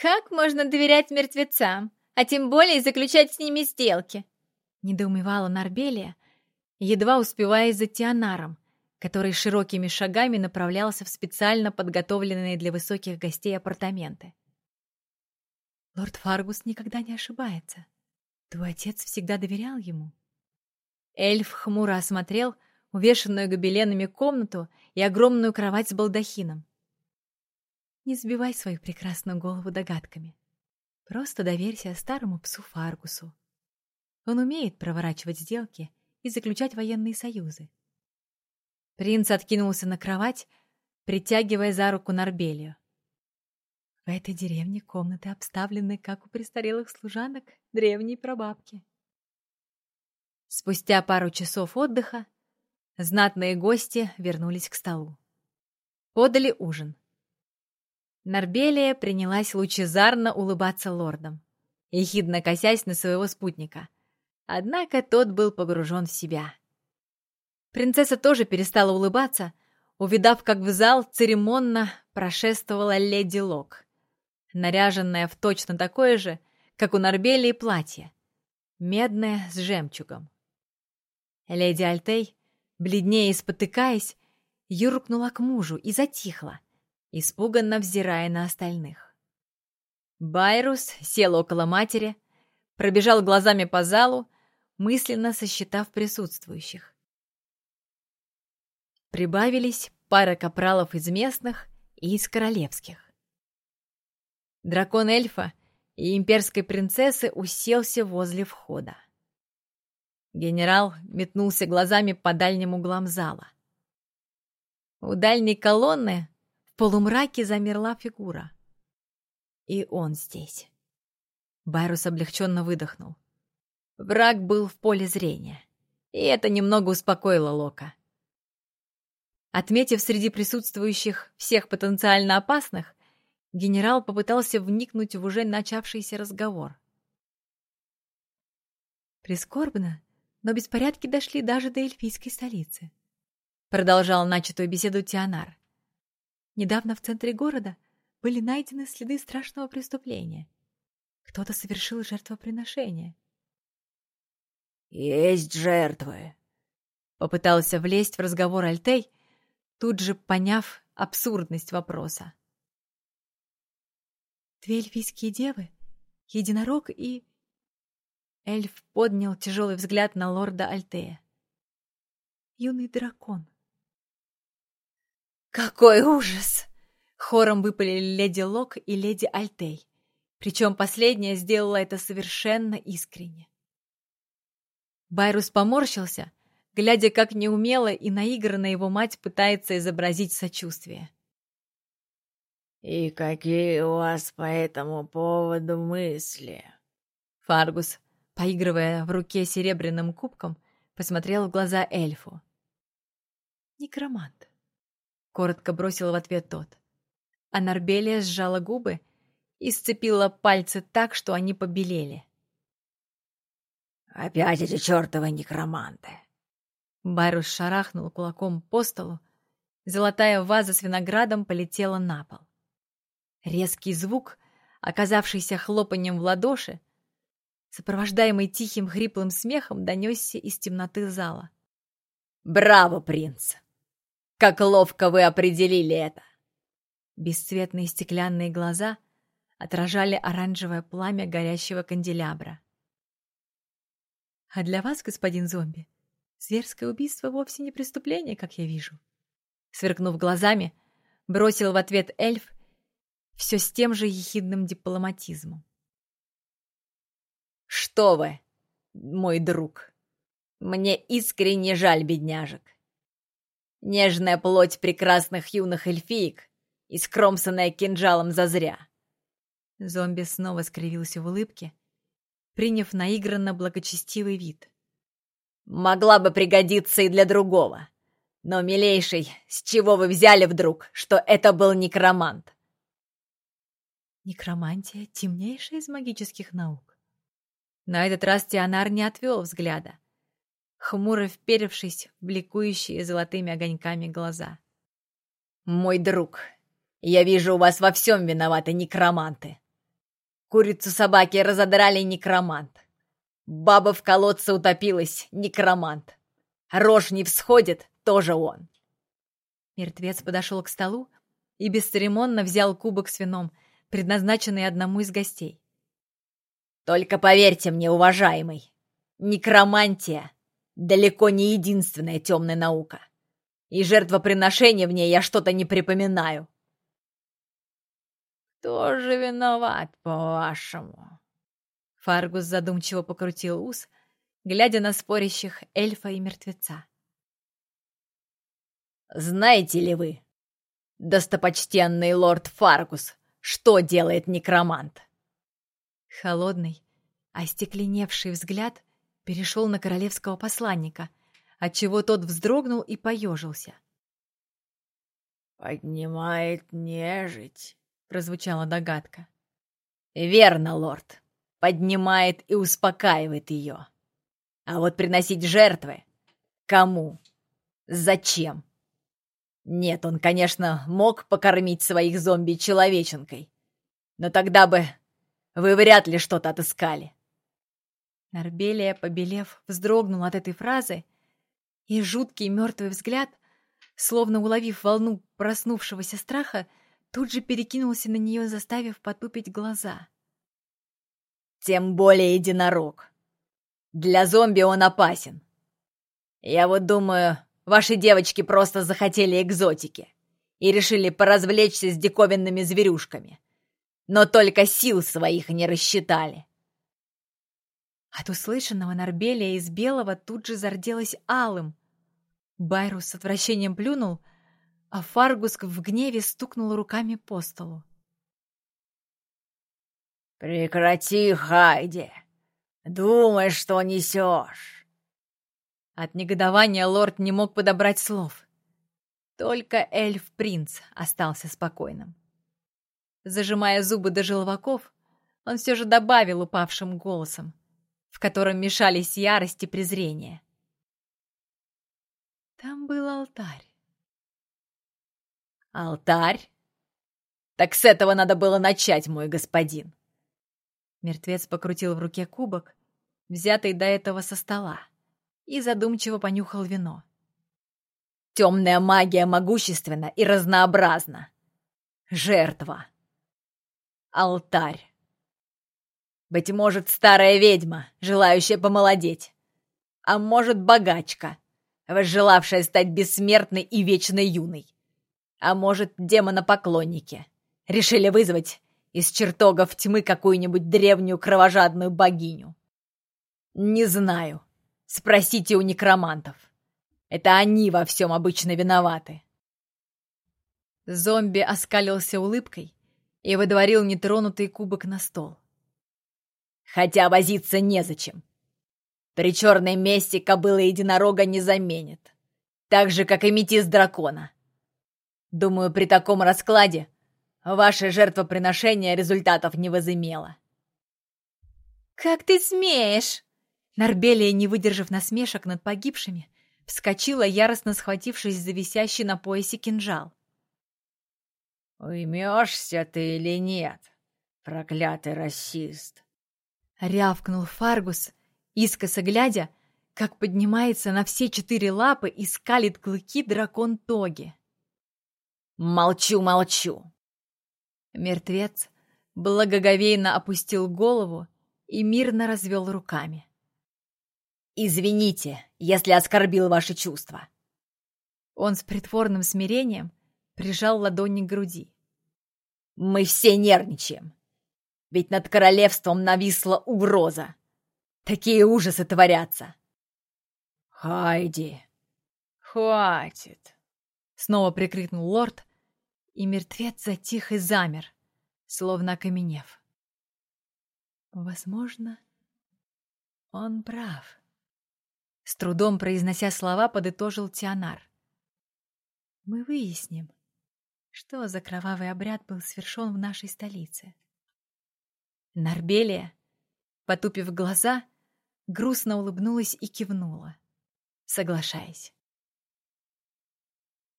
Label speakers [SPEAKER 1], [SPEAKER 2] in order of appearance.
[SPEAKER 1] «Как можно доверять мертвецам, а тем более заключать с ними сделки?» Недоумевала Нарбелия, едва успевая за Тианаром, который широкими шагами направлялся в специально подготовленные для высоких гостей апартаменты. Лорд Фаргус никогда не ошибается. Твой отец всегда доверял ему. Эльф хмуро осмотрел увешанную гобеленами комнату и огромную кровать с балдахином. Не сбивай свою прекрасную голову догадками. Просто доверься старому псу Фаргусу. Он умеет проворачивать сделки и заключать военные союзы. Принц откинулся на кровать, притягивая за руку Нарбелию. В этой деревне комнаты обставлены, как у престарелых служанок древней прабабки. Спустя пару часов отдыха знатные гости вернулись к столу. Подали ужин. Нарбелия принялась лучезарно улыбаться лордом, ехидно косясь на своего спутника. Однако тот был погружен в себя. Принцесса тоже перестала улыбаться, увидав, как в зал церемонно прошествовала леди Лок, наряженная в точно такое же, как у Нарбелии, платье, медное с жемчугом. Леди Альтей, бледнее и спотыкаясь, юркнула к мужу и затихла, испуганно взирая на остальных. Байрус сел около матери, пробежал глазами по залу, мысленно сосчитав присутствующих. Прибавились пара капралов из местных и из королевских. Дракон эльфа и имперской принцессы уселся возле входа. Генерал метнулся глазами по дальним углам зала. У дальней колонны полумраке замерла фигура. И он здесь. Байрус облегченно выдохнул. Враг был в поле зрения, и это немного успокоило Лока. Отметив среди присутствующих всех потенциально опасных, генерал попытался вникнуть в уже начавшийся разговор. Прискорбно, но беспорядки дошли даже до эльфийской столицы. Продолжал начатую беседу Тианар. Недавно в центре города были найдены следы страшного преступления. Кто-то совершил жертвоприношение.
[SPEAKER 2] «Есть жертвы!»
[SPEAKER 1] Попытался влезть в разговор Альтей, тут же поняв абсурдность вопроса. Две эльфийские девы, единорог и... Эльф поднял тяжелый взгляд на лорда Альтея. Юный дракон. «Какой ужас!» Хором выпалили леди Лок и леди Альтей. Причем последняя сделала это совершенно искренне. Байрус поморщился, глядя, как неумело и наигранно его мать пытается изобразить сочувствие.
[SPEAKER 2] «И какие у вас по этому поводу мысли?»
[SPEAKER 1] Фаргус поигрывая в руке серебряным кубком, посмотрел в глаза эльфу. «Некромант», — коротко бросил в ответ тот. А Нарбелия сжала губы и сцепила пальцы так, что они побелели.
[SPEAKER 2] «Опять эти чертовы некроманты!»
[SPEAKER 1] Байрус шарахнул кулаком по столу, золотая ваза с виноградом полетела на пол. Резкий звук, оказавшийся хлопанием в ладоши, сопровождаемый тихим хриплым смехом, донесся из темноты зала.
[SPEAKER 2] «Браво, принц! Как ловко вы определили это!»
[SPEAKER 1] Бесцветные стеклянные глаза отражали оранжевое пламя горящего канделябра. «А для вас, господин зомби, зверское убийство вовсе не преступление, как я вижу». Сверкнув глазами, бросил в ответ эльф все с тем же ехидным дипломатизмом.
[SPEAKER 2] Что вы, мой друг? Мне искренне жаль бедняжек. Нежная плоть прекрасных юных эльфиек, искромсанная кинжалом зазря.
[SPEAKER 1] Зомби снова скривился в улыбке, приняв наигранно благочестивый вид.
[SPEAKER 2] Могла бы пригодиться и для другого. Но, милейший, с чего вы взяли вдруг, что это был некромант?
[SPEAKER 1] Некромантия — темнейшая из магических наук. На этот раз Тианар не отвел взгляда, хмуро вперевшись в бликующие золотыми огоньками глаза.
[SPEAKER 2] «Мой друг, я вижу, у вас во всем виноваты некроманты. Курицу собаки разодрали некромант. Баба в колодце утопилась, некромант. Рожь не всходит, тоже он.
[SPEAKER 1] Мертвец подошел к столу и бесцеремонно взял кубок с вином, предназначенный одному из гостей.
[SPEAKER 2] «Только поверьте мне, уважаемый, некромантия далеко не единственная темная наука, и жертвоприношения в ней я что-то не припоминаю».
[SPEAKER 1] «Кто же виноват, по-вашему?» Фаргус задумчиво покрутил ус, глядя на спорящих эльфа и мертвеца.
[SPEAKER 2] «Знаете ли вы, достопочтенный лорд Фаргус, что делает некромант?»
[SPEAKER 1] Холодный, остекленевший взгляд перешел на королевского посланника, отчего тот вздрогнул и поежился.
[SPEAKER 2] «Поднимает нежить», — прозвучала догадка. «Верно, лорд. Поднимает и успокаивает ее. А вот приносить жертвы? Кому? Зачем? Нет, он, конечно, мог покормить своих зомби человеченкой. Но тогда бы вы вряд ли что-то отыскали.
[SPEAKER 1] Нарбелия, побелев, вздрогнул от этой фразы, и жуткий мертвый взгляд, словно уловив волну проснувшегося страха, тут же перекинулся на нее, заставив потупить глаза.
[SPEAKER 2] «Тем более единорог. Для зомби он опасен. Я вот думаю, ваши девочки просто захотели экзотики и решили поразвлечься с диковинными зверюшками но только сил своих не рассчитали.
[SPEAKER 1] От услышанного Нарбелия из белого тут же зарделась алым. Байрус с отвращением плюнул, а Фаргуск в гневе стукнул руками по столу.
[SPEAKER 2] «Прекрати, Хайди! Думаешь, что несешь!»
[SPEAKER 1] От негодования лорд не мог подобрать слов. Только эльф-принц остался спокойным. Зажимая зубы до желваков, он все же добавил упавшим голосом, в котором мешались ярость и презрение. Там был алтарь.
[SPEAKER 2] «Алтарь? Так с этого надо было начать, мой господин!»
[SPEAKER 1] Мертвец покрутил в руке кубок, взятый до этого со стола, и задумчиво понюхал вино.
[SPEAKER 2] «Темная магия могущественна и разнообразна. Жертва!» алтарь. Быть может, старая ведьма, желающая помолодеть. А может, богачка, возжелавшая стать бессмертной и вечной юной. А может, демона-поклонники. Решили вызвать из чертогов тьмы какую-нибудь древнюю кровожадную богиню. Не знаю. Спросите у некромантов. Это они во всем обычно виноваты.
[SPEAKER 1] Зомби оскалился улыбкой и выдворил нетронутый кубок на стол.
[SPEAKER 2] «Хотя возиться незачем. При черной месте кобыла единорога не заменит, так же, как и метис дракона. Думаю, при таком раскладе ваше жертвоприношение результатов не возымело».
[SPEAKER 1] «Как ты смеешь?» Нарбелия, не выдержав насмешек над погибшими, вскочила, яростно схватившись за висящий на поясе кинжал.
[SPEAKER 2] «Уймешься ты или нет, проклятый расист?»
[SPEAKER 1] Рявкнул Фаргус, искоса глядя, как поднимается на все четыре лапы и скалит клыки дракон Тоги.
[SPEAKER 2] «Молчу, молчу!»
[SPEAKER 1] Мертвец благоговейно опустил голову и мирно развел руками.
[SPEAKER 2] «Извините, если оскорбил ваши чувства!»
[SPEAKER 1] Он с притворным смирением прижал ладони к груди.
[SPEAKER 2] «Мы все нервничаем, ведь над королевством нависла угроза. Такие ужасы творятся!» «Хайди, хватит!»
[SPEAKER 1] Снова прикрикнул лорд, и мертвец затих и замер, словно окаменев. Возможно, он прав. С трудом произнося слова, подытожил Тианар. Мы выясним, что за кровавый обряд был совершен в нашей столице. Нарбелия, потупив глаза, грустно улыбнулась и кивнула, соглашаясь.